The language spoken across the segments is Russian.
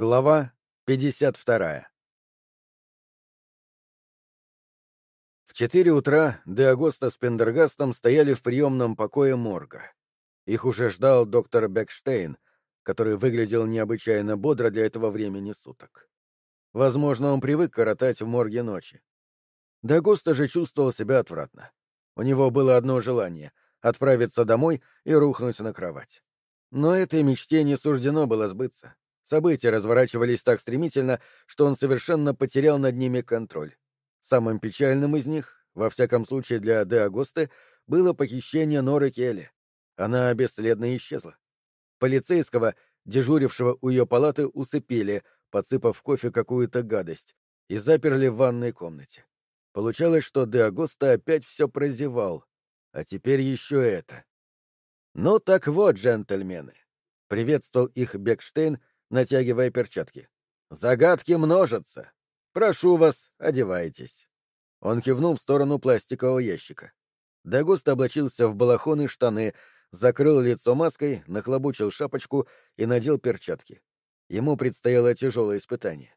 Глава 52 В четыре утра Де Агоста с Пендергастом стояли в приемном покое морга. Их уже ждал доктор Бекштейн, который выглядел необычайно бодро для этого времени суток. Возможно, он привык коротать в морге ночи. Де Агоста же чувствовал себя отвратно. У него было одно желание — отправиться домой и рухнуть на кровать. Но этой мечте не суждено было сбыться. События разворачивались так стремительно, что он совершенно потерял над ними контроль. Самым печальным из них, во всяком случае для Де Агосты, было похищение Норы Келли. Она бесследно исчезла. Полицейского, дежурившего у ее палаты, усыпили, подсыпав в кофе какую-то гадость, и заперли в ванной комнате. Получалось, что Де Агоста опять все прозевал. А теперь еще это. Ну так вот, джентльмены. Приветствовал их Бекштейн, натягивая перчатки. «Загадки множатся. Прошу вас, одевайтесь». Он кивнул в сторону пластикового ящика. Дагуст облачился в балахон и штаны, закрыл лицо маской, нахлобучил шапочку и надел перчатки. Ему предстояло тяжелое испытание.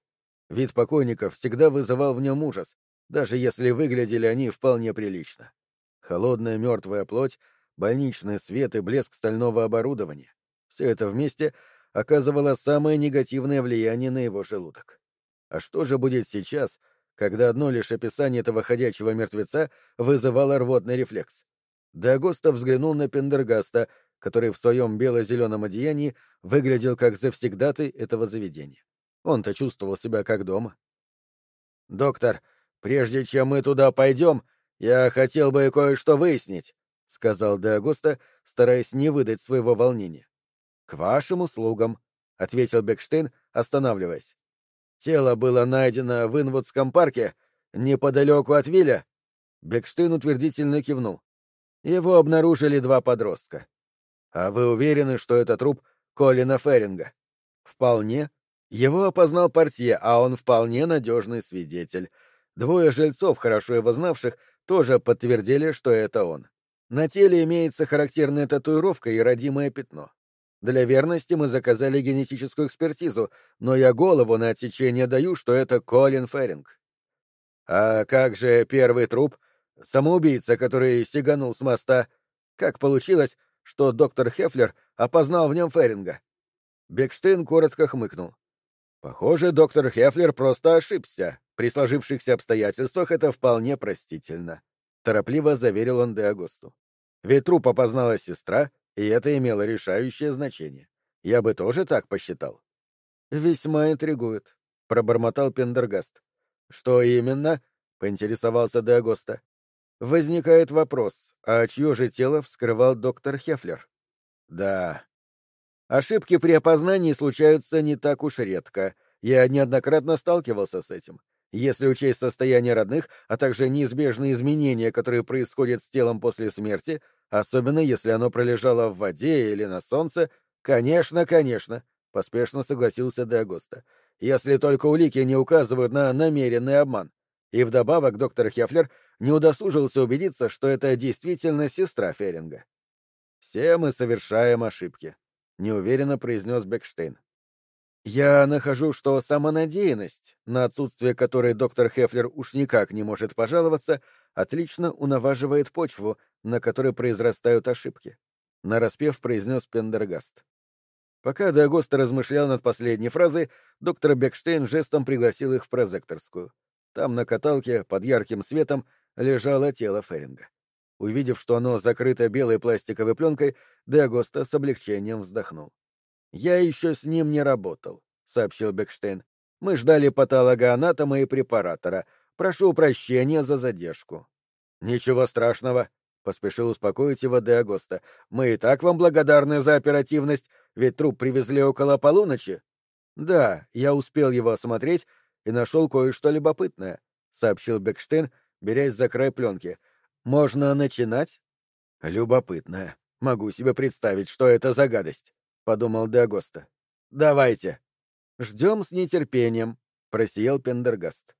Вид покойников всегда вызывал в нем ужас, даже если выглядели они вполне прилично. Холодная мертвая плоть, больничный свет и блеск стального оборудования — все это вместе — оказывала самое негативное влияние на его желудок. А что же будет сейчас, когда одно лишь описание этого ходячего мертвеца вызывало рвотный рефлекс? Дагоста взглянул на Пендергаста, который в своем бело-зеленом одеянии выглядел как завсегдатый этого заведения. Он-то чувствовал себя как дома. «Доктор, прежде чем мы туда пойдем, я хотел бы кое-что выяснить», — сказал Дагоста, стараясь не выдать своего волнения. «К вашим услугам», — ответил Бекштейн, останавливаясь. «Тело было найдено в Инвудском парке, неподалеку от Вилля». Бекштейн утвердительно кивнул. Его обнаружили два подростка. «А вы уверены, что это труп Колина Ферринга?» «Вполне. Его опознал портье, а он вполне надежный свидетель. Двое жильцов, хорошо его знавших, тоже подтвердили, что это он. На теле имеется характерная татуировка и родимое пятно. Для верности мы заказали генетическую экспертизу, но я голову на отсечение даю, что это Колин Ферринг. А как же первый труп? Самоубийца, который сиганул с моста. Как получилось, что доктор Хефлер опознал в нем Ферринга? Бекштейн коротко хмыкнул. Похоже, доктор Хефлер просто ошибся. При сложившихся обстоятельствах это вполне простительно. Торопливо заверил он Де. Ведь труп опознала сестра, и это имело решающее значение. Я бы тоже так посчитал. Весьма интригует, пробормотал Пендергаст. Что именно? поинтересовался Деагоста. Возникает вопрос, а чье же тело вскрывал доктор Хефлер? Да. Ошибки при опознании случаются не так уж редко. Я неоднократно сталкивался с этим. Если учесть состояние родных, а также неизбежные изменения, которые происходят с телом после смерти, Особенно если оно пролежало в воде или на солнце. Конечно, конечно, — поспешно согласился Деагоста. Если только улики не указывают на намеренный обман. И вдобавок доктор Хефлер не удосужился убедиться, что это действительно сестра Феринга. «Все мы совершаем ошибки», — неуверенно произнес Бекштейн. «Я нахожу, что самонадеянность, на отсутствие которой доктор Хефлер уж никак не может пожаловаться, отлично унаваживает почву, на которой произрастают ошибки», — нараспев произнес Пендергаст. Пока Дагоста размышлял над последней фразой, доктор Бекштейн жестом пригласил их в прозекторскую. Там на каталке, под ярким светом, лежало тело Феринга. Увидев, что оно закрыто белой пластиковой пленкой, Дагоста с облегчением вздохнул. «Я еще с ним не работал», — сообщил Бекштейн. «Мы ждали патологоанатома и препаратора. Прошу прощения за задержку». «Ничего страшного», — поспешил успокоить его Де Агоста. «Мы и так вам благодарны за оперативность, ведь труп привезли около полуночи». «Да, я успел его осмотреть и нашел кое-что любопытное», — сообщил Бекштейн, берясь за край пленки. «Можно начинать?» «Любопытное. Могу себе представить, что это за гадость», — подумал Де Агоста. «Давайте». «Ждем с нетерпением», — просиял Пендергаст.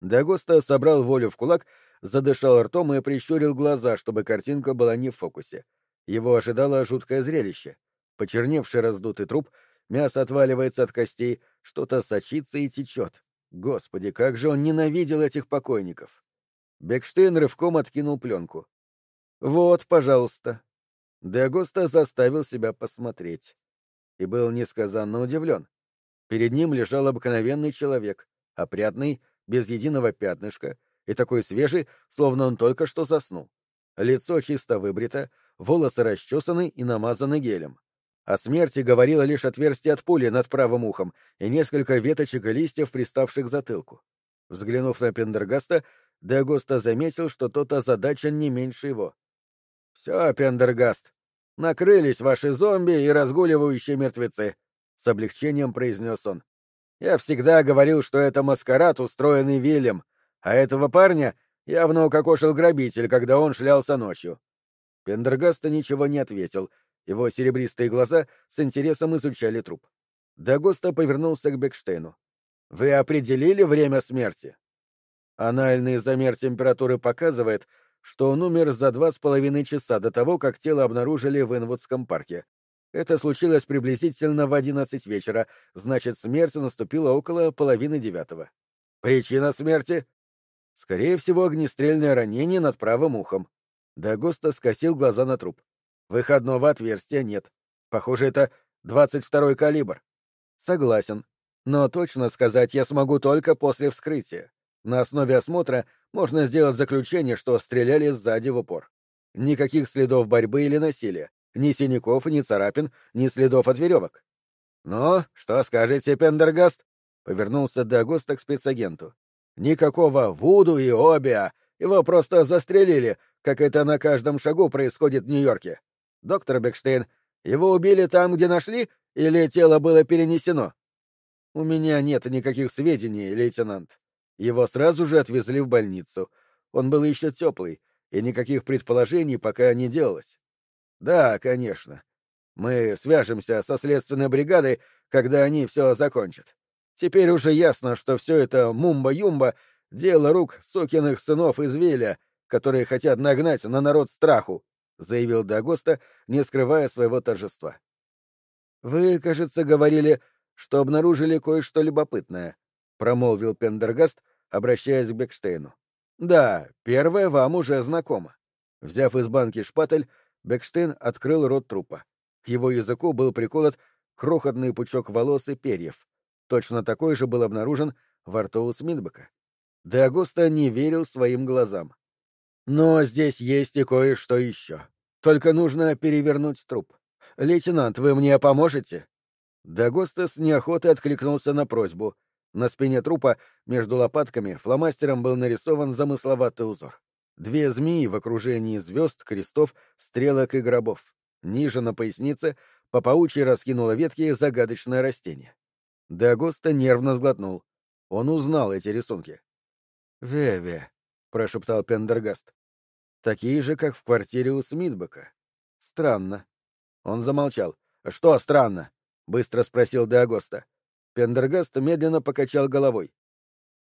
Де Агоста собрал волю в кулак задышал ртом и прищурил глаза, чтобы картинка была не в фокусе. Его ожидало жуткое зрелище. Почерневший раздутый труп, мясо отваливается от костей, что-то сочится и течет. Господи, как же он ненавидел этих покойников! Бекштейн рывком откинул пленку. «Вот, пожалуйста». Деагоста заставил себя посмотреть. И был несказанно удивлен. Перед ним лежал обыкновенный человек, опрятный, без единого пятнышка, и такой свежий, словно он только что заснул. Лицо чисто выбрито, волосы расчесаны и намазаны гелем. О смерти говорило лишь отверстие от пули над правым ухом и несколько веточек и листьев, приставших к затылку. Взглянув на Пендергаста, Деагоста заметил, что тот озадачен не меньше его. — Все, Пендергаст, накрылись ваши зомби и разгуливающие мертвецы, — с облегчением произнес он. — Я всегда говорил, что это маскарад, устроенный Вильям, а этого парня явно укокошил грабитель, когда он шлялся ночью. Пендергаста ничего не ответил, его серебристые глаза с интересом изучали труп. Дагоста повернулся к Бекштейну. — Вы определили время смерти? Анальный замер температуры показывает, что он умер за два с половиной часа до того, как тело обнаружили в Инвудском парке. Это случилось приблизительно в одиннадцать вечера, значит, смерть наступила около половины девятого. Причина смерти? Скорее всего, огнестрельное ранение над правым ухом. Дагоста скосил глаза на труп. Выходного отверстия нет. Похоже, это двадцать второй калибр. Согласен. Но точно сказать я смогу только после вскрытия. На основе осмотра можно сделать заключение, что стреляли сзади в упор. Никаких следов борьбы или насилия. Ни синяков, ни царапин, ни следов от веревок. «Ну, что скажете, Пендергаст?» — повернулся Дагоста к спецагенту. Никакого Вуду и Обиа. Его просто застрелили, как это на каждом шагу происходит в Нью-Йорке. Доктор Бекштейн, его убили там, где нашли, или тело было перенесено? У меня нет никаких сведений, лейтенант. Его сразу же отвезли в больницу. Он был еще теплый, и никаких предположений пока не делалось. Да, конечно. Мы свяжемся со следственной бригадой, когда они все закончат. Теперь уже ясно, что все это мумба-юмба — дело рук сукиных сынов из Виля, которые хотят нагнать на народ страху, — заявил Дагоста, не скрывая своего торжества. — Вы, кажется, говорили, что обнаружили кое-что любопытное, — промолвил Пендергаст, обращаясь к Бекштейну. — Да, первое вам уже знакомо. Взяв из банки шпатель, Бекштейн открыл рот трупа. К его языку был приколот крохотный пучок волос и перьев. Точно такой же был обнаружен во рту у Смитбека. Де не верил своим глазам. Но здесь есть и кое-что еще. Только нужно перевернуть труп. Лейтенант, вы мне поможете? Дагоста с неохотой откликнулся на просьбу. На спине трупа между лопатками фломастером был нарисован замысловатый узор. Две змеи в окружении звезд, крестов, стрелок и гробов. Ниже на пояснице по паучьи раскинуло ветки загадочное растение. Дагоста нервно сглотнул. Он узнал эти рисунки. «Ве-ве», — прошептал Пендергаст. «Такие же, как в квартире у Смитбека. Странно». Он замолчал. «Что странно?» — быстро спросил Деагоста. Пендергаст медленно покачал головой.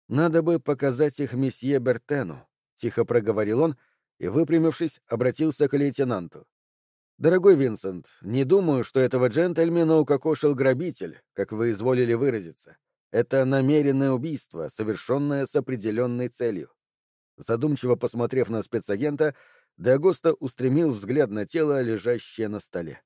«Надо бы показать их месье Бертену», — тихо проговорил он и, выпрямившись, обратился к лейтенанту. «Дорогой Винсент, не думаю, что этого джентльмена укокошил грабитель, как вы изволили выразиться. Это намеренное убийство, совершенное с определенной целью». Задумчиво посмотрев на спецагента, Дагоста устремил взгляд на тело, лежащее на столе.